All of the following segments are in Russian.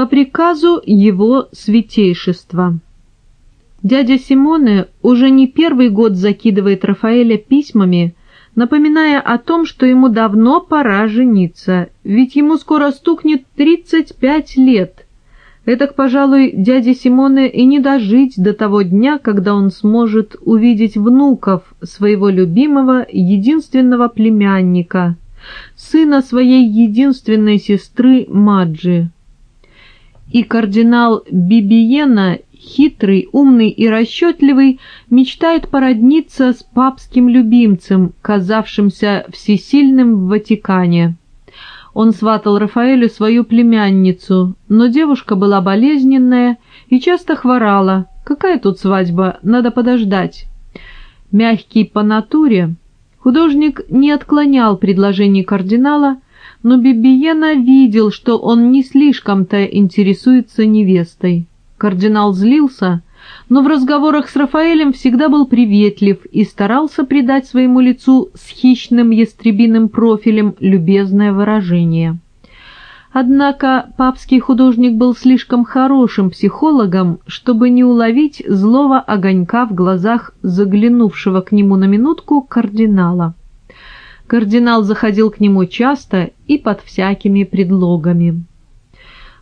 по приказу его святейшества. Дядя Симоне уже не первый год закидывает Рафаэля письмами, напоминая о том, что ему давно пора жениться, ведь ему скоро стукнет 35 лет. Этак, пожалуй, дяде Симоне и не дожить до того дня, когда он сможет увидеть внуков своего любимого единственного племянника, сына своей единственной сестры Маджи. И кардинал Бибиена хитрый, умный и расчетливый, мечтает породниться с папским любимцем, казавшимся всесильным в Ватикане. Он сватал Рафаэлю свою племянницу, но девушка была болезненная и часто хворала. Какая тут свадьба, надо подождать. Мягкий по натуре, художник не отклонял предложений кардинала, но Бибиена видел, что он не слишком-то интересуется невестой. Кардинал злился, но в разговорах с Рафаэлем всегда был приветлив и старался придать своему лицу с хищным ястребиным профилем любезное выражение. Однако папский художник был слишком хорошим психологом, чтобы не уловить злого огонька в глазах заглянувшего к нему на минутку кардинала. Кардинал заходил к нему часто и под всякими предлогами.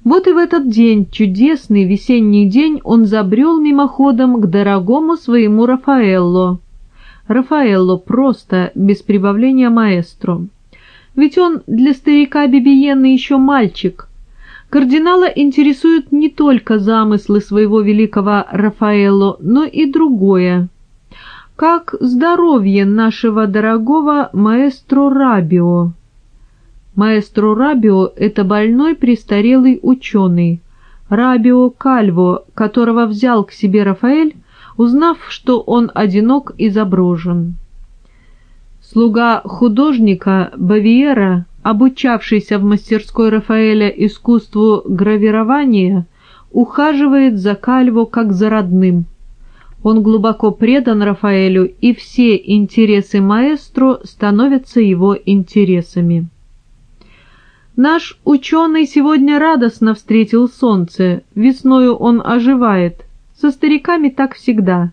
Вот и в этот день, чудесный весенний день, он забрел мимоходом к дорогому своему Рафаэлло. Рафаэлло просто, без прибавления маэстро. Ведь он для старика Бибиены еще мальчик. Кардинала интересуют не только замыслы своего великого Рафаэлло, но и другое. Как здоровье нашего дорогого маэстро Рабио? Маэстро Рабио — это больной престарелый ученый, Рабио Кальво, которого взял к себе Рафаэль, узнав, что он одинок и заброшен. Слуга художника Бавиера, обучавшийся в мастерской Рафаэля искусству гравирования, ухаживает за Кальво как за родным. Он глубоко предан Рафаэлю, и все интересы маэстро становятся его интересами. Наш ученый сегодня радостно встретил солнце, весною он оживает. Со стариками так всегда.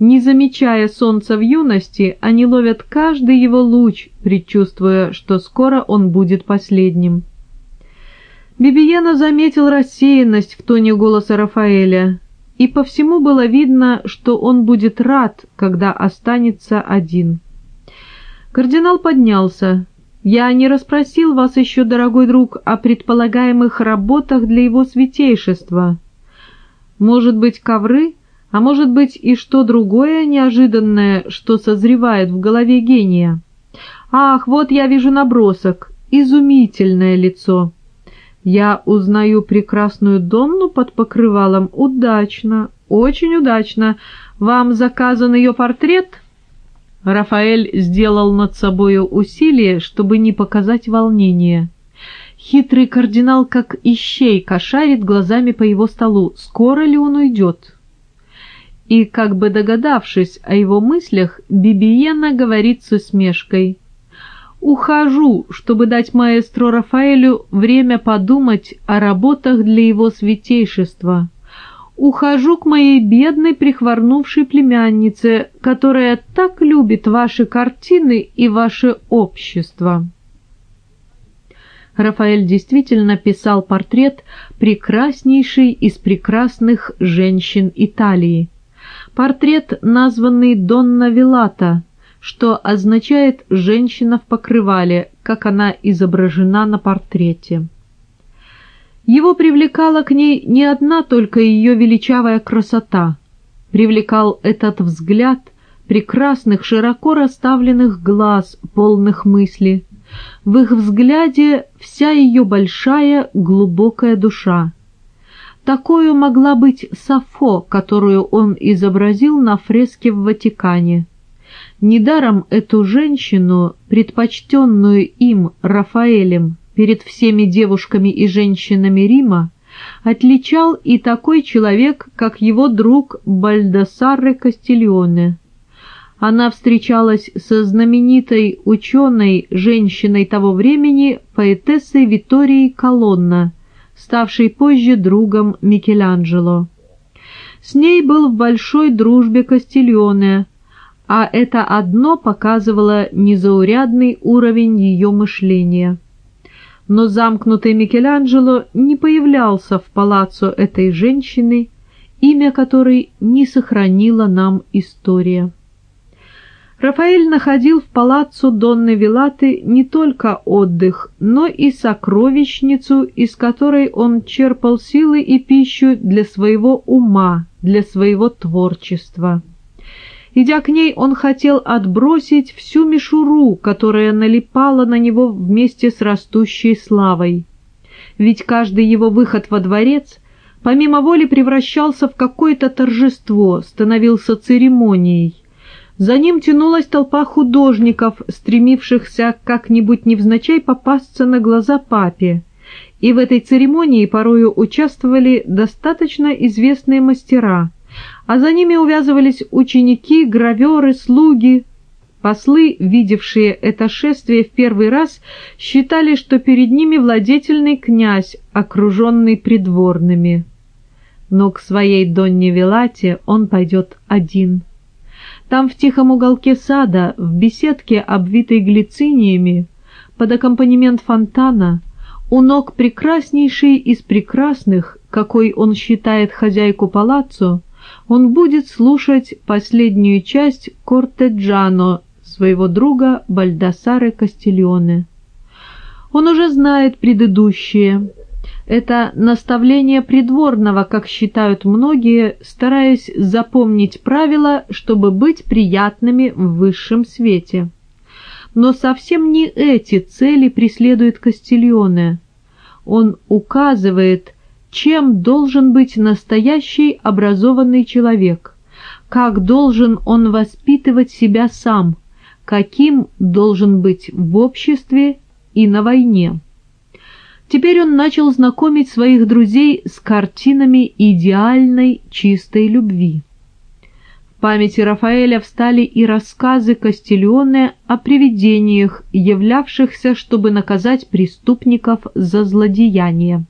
Не замечая солнца в юности, они ловят каждый его луч, предчувствуя, что скоро он будет последним. Бибиена заметил рассеянность в тоне голоса Рафаэля, и по всему было видно, что он будет рад, когда останется один. Кардинал поднялся. Я не расспросил вас еще, дорогой друг, о предполагаемых работах для его святейшества. Может быть, ковры, а может быть и что другое неожиданное, что созревает в голове гения. Ах, вот я вижу набросок, изумительное лицо. Я узнаю прекрасную Донну под покрывалом. Удачно, очень удачно. Вам заказан ее портрет?» Рафаэль сделал над собою усилие, чтобы не показать волнения. Хитрый кардинал, как ищейка, шарит глазами по его столу. Скоро ли он уйдет? И, как бы догадавшись о его мыслях, Бибиена говорит с усмешкой. «Ухожу, чтобы дать маэстро Рафаэлю время подумать о работах для его святейшества» ухожу к моей бедной прихворнувшей племяннице, которая так любит ваши картины и ваше общество». Рафаэль действительно писал портрет прекраснейшей из прекрасных женщин Италии. Портрет, названный Донна Вилата, что означает «женщина в покрывале», как она изображена на портрете. Его привлекала к ней не одна только ее величавая красота. Привлекал этот взгляд прекрасных, широко расставленных глаз, полных мысли. В их взгляде вся ее большая, глубокая душа. Такою могла быть Сафо, которую он изобразил на фреске в Ватикане. Недаром эту женщину, предпочтенную им, Рафаэлем, перед всеми девушками и женщинами Рима отличал и такой человек, как его друг Бальдасарре Кастильоне. Она встречалась со знаменитой ученой женщиной того времени, поэтессой Виторией Колонна, ставшей позже другом Микеланджело. С ней был в большой дружбе Кастильоне, а это одно показывало незаурядный уровень ее мышления. Но замкнутый Микеланджело не появлялся в палаццо этой женщины, имя которой не сохранила нам история. Рафаэль находил в палаццо Донны Вилаты не только отдых, но и сокровищницу, из которой он черпал силы и пищу для своего ума, для своего творчества. Идя к ней, он хотел отбросить всю мишуру, которая налипала на него вместе с растущей славой. Ведь каждый его выход во дворец помимо воли превращался в какое-то торжество, становился церемонией. За ним тянулась толпа художников, стремившихся как-нибудь невзначай попасться на глаза папе. И в этой церемонии порою участвовали достаточно известные мастера, а за ними увязывались ученики, граверы, слуги. Послы, видевшие это шествие в первый раз, считали, что перед ними владетельный князь, окруженный придворными. Но к своей Донне Вилате он пойдет один – там, в тихом уголке сада, в беседке, обвитой глициниями, под аккомпанемент фонтана, у ног прекраснейшей из прекрасных, какой он считает хозяйку палаццо, он будет слушать последнюю часть «Кортеджано» своего друга Бальдасаре Кастильоне. Он уже знает предыдущие, это наставление придворного, как считают многие, стараясь запомнить правила, чтобы быть приятными в высшем свете. Но совсем не эти цели преследует Кастильоне. Он указывает, чем должен быть настоящий образованный человек, как должен он воспитывать себя сам, каким должен быть в обществе и на войне. Теперь он начал знакомить своих друзей с картинами идеальной чистой любви. В памяти Рафаэля встали и рассказы Кастильоне о привидениях, являвшихся, чтобы наказать преступников за злодеяние.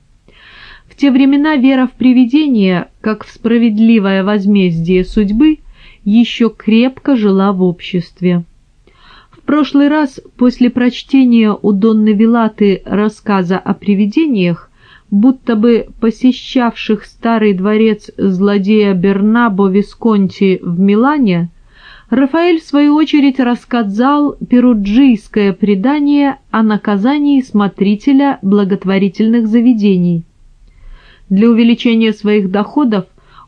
В те времена вера в привидения, как в справедливое возмездие судьбы, еще крепко жила в обществе прошлый раз после прочтения у Донны Вилаты рассказа о привидениях, будто бы посещавших старый дворец злодея Бернабо Висконти в Милане, Рафаэль, в свою очередь, рассказал перуджийское предание о наказании смотрителя благотворительных заведений. Для увеличения своих доходов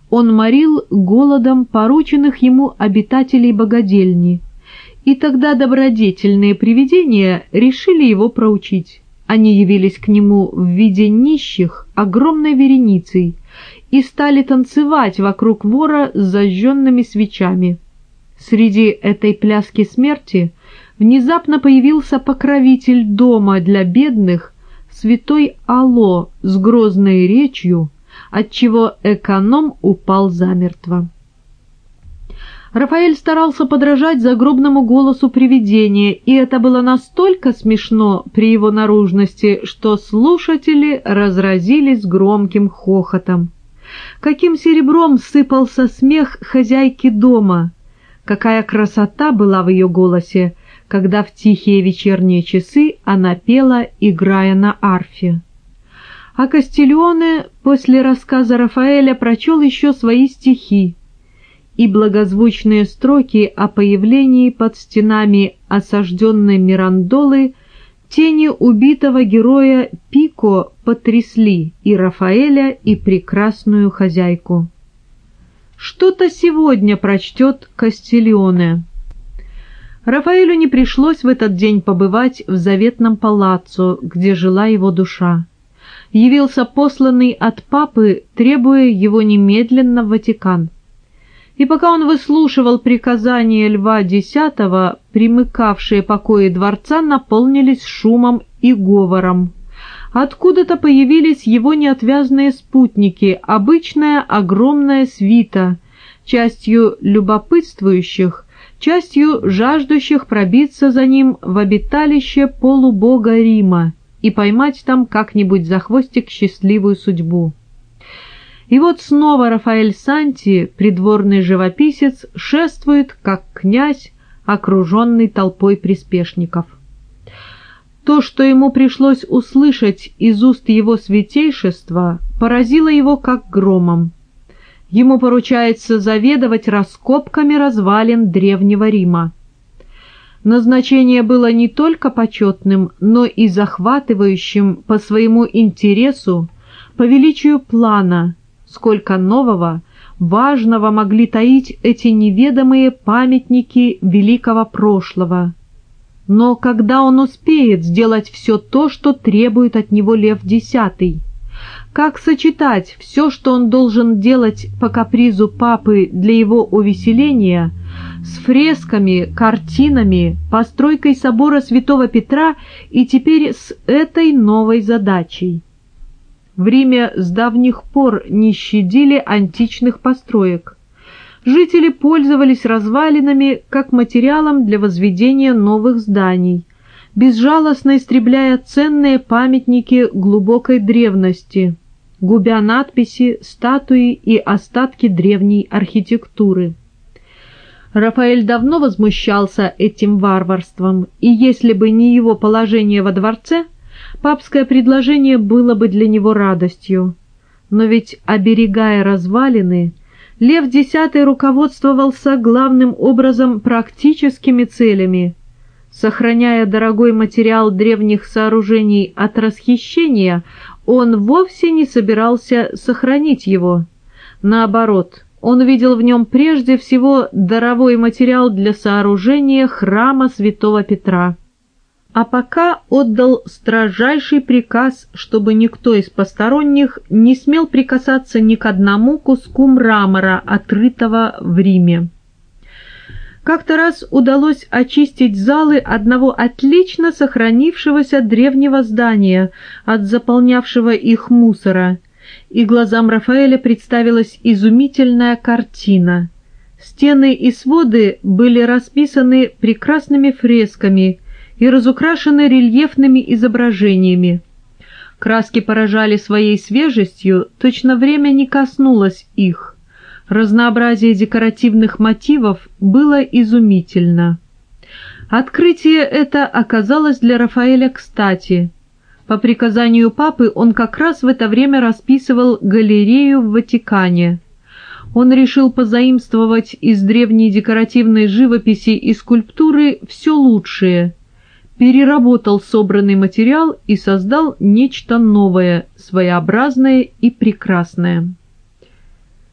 он морил голодом порученных ему обитателей богадельни – и тогда добродетельные привидения решили его проучить. Они явились к нему в виде нищих огромной вереницей и стали танцевать вокруг вора с зажженными свечами. Среди этой пляски смерти внезапно появился покровитель дома для бедных, святой Ало с грозной речью, отчего эконом упал замертво. Рафаэль старался подражать загробному голосу привидения, и это было настолько смешно при его наружности, что слушатели разразились громким хохотом. Каким серебром сыпался смех хозяйки дома! Какая красота была в ее голосе, когда в тихие вечерние часы она пела, играя на арфе. А Кастильоне после рассказа Рафаэля прочел еще свои стихи, и благозвучные строки о появлении под стенами осажденной Мирандолы тени убитого героя Пико потрясли и Рафаэля, и прекрасную хозяйку. Что-то сегодня прочтет Кастильоне. Рафаэлю не пришлось в этот день побывать в заветном палаццо, где жила его душа. Явился посланный от папы, требуя его немедленно в Ватикан и пока он выслушивал приказания Льва X, примыкавшие покои дворца наполнились шумом и говором. Откуда-то появились его неотвязные спутники, обычная огромная свита, частью любопытствующих, частью жаждущих пробиться за ним в обиталище полубога Рима, и поймать там как-нибудь за хвостик счастливую судьбу. И вот снова Рафаэль Санти, придворный живописец, шествует, как князь, окруженный толпой приспешников. То, что ему пришлось услышать из уст его святейшества, поразило его как громом. Ему поручается заведовать раскопками развалин Древнего Рима. Назначение было не только почетным, но и захватывающим по своему интересу, по величию плана, сколько нового, важного могли таить эти неведомые памятники великого прошлого. Но когда он успеет сделать все то, что требует от него Лев X? Как сочетать все, что он должен делать по капризу папы для его увеселения, с фресками, картинами, постройкой собора святого Петра и теперь с этой новой задачей? В Риме с давних пор не щадили античных построек. Жители пользовались развалинами как материалом для возведения новых зданий, безжалостно истребляя ценные памятники глубокой древности – губя надписи, статуи и остатки древней архитектуры. Рафаэль давно возмущался этим варварством, и если бы не его положение во дворце, папское предложение было бы для него радостью. Но ведь, оберегая развалины, Лев X руководствовался главным образом практическими целями, сохраняя дорогой материал древних сооружений от расхищения, он вовсе не собирался сохранить его. Наоборот, он видел в нем прежде всего даровой материал для сооружения храма святого Петра. А пока отдал строжайший приказ, чтобы никто из посторонних не смел прикасаться ни к одному куску мрамора, отрытого в Риме. Как-то раз удалось очистить залы одного отлично сохранившегося древнего здания от заполнявшего их мусора, и глазам Рафаэля представилась изумительная картина. Стены и своды были расписаны прекрасными фресками и разукрашены рельефными изображениями. Краски поражали своей свежестью, точно время не коснулось их. Разнообразие декоративных мотивов было изумительно. Открытие это оказалось для Рафаэля кстати. По приказанию папы он как раз в это время расписывал галерею в Ватикане. Он решил позаимствовать из древней декоративной живописи и скульптуры все лучшее, переработал собранный материал и создал нечто новое, своеобразное и прекрасное.